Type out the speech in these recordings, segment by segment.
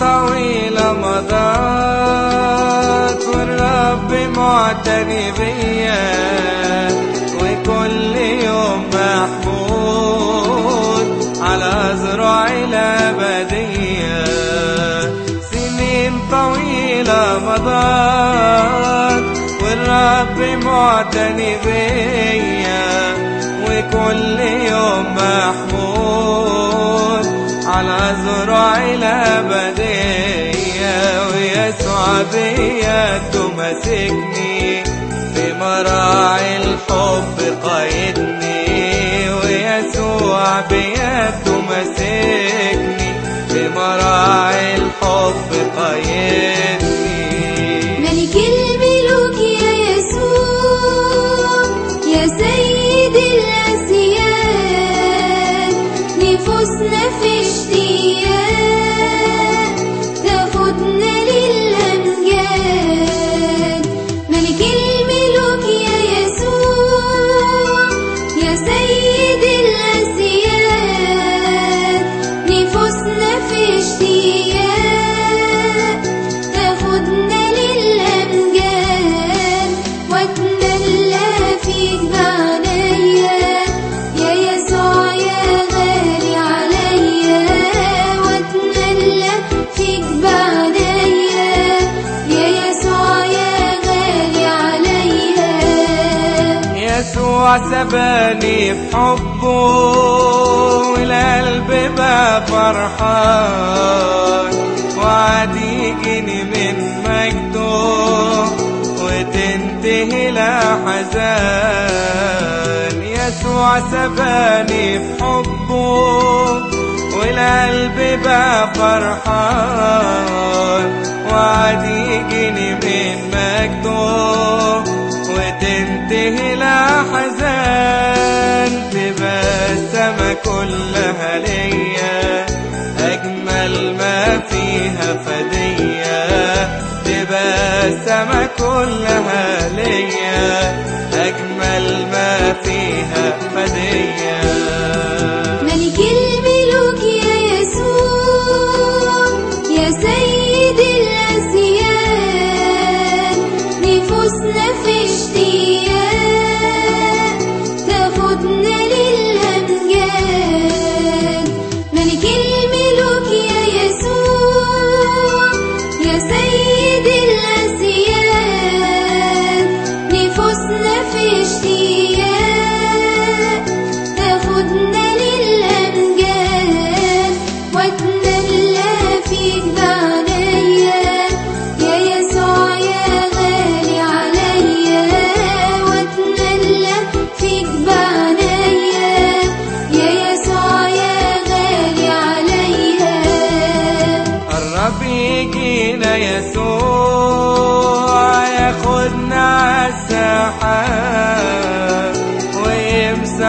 طويلة مضت والرب معتني بيا وكل يوم محمود على زراعي الأبدية. سنين طويلة مضت والرب معتني بيا وكل يوم محمود على زراعي الأبدية ويسوع بيده ماسكني في مراعي الحب قايدني حسن فشتیه سباني بحبه والقلب بقى فرحان. وعد يجيني من مجده وتنتهي لحزان يسوع سباني بحبه والقلب بقى فرحان. وعد يجيني من مجده السما كلها ليا أجمل ما فيها فدية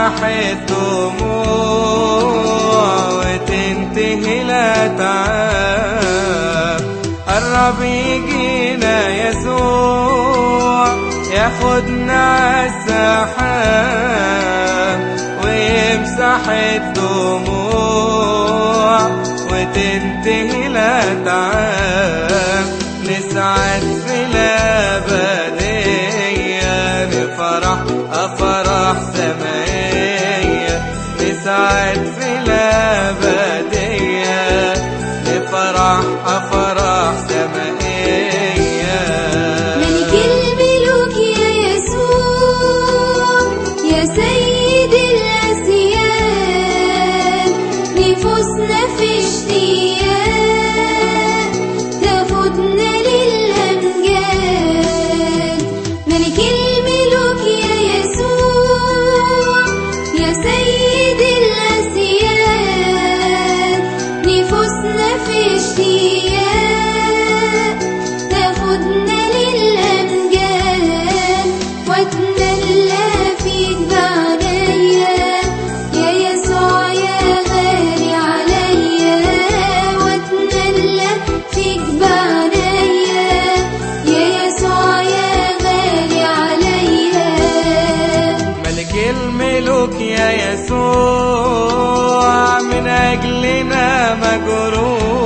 ويمسح الدموع وتنتهي الأتعاب قرب يجينا يسوع ياخدنا عالسحاب ويمسح الدموع وتنتهي الأتعاب نسعد نسعد في الأبدية نفرح أفراح يسوع من أجلنا مجروح.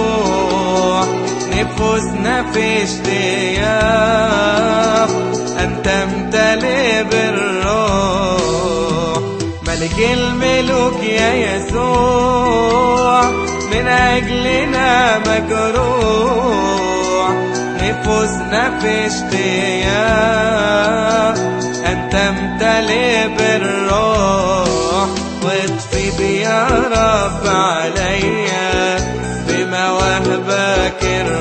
نفوسنا في اشتياق أن تمتلئ بالروح. ملك الملوك يا يسوع من أجلنا مجروح. نفوسنا في اشتياق أن تمتلئ بالروح. لطفك يا رب عليا بمواهبك الرب.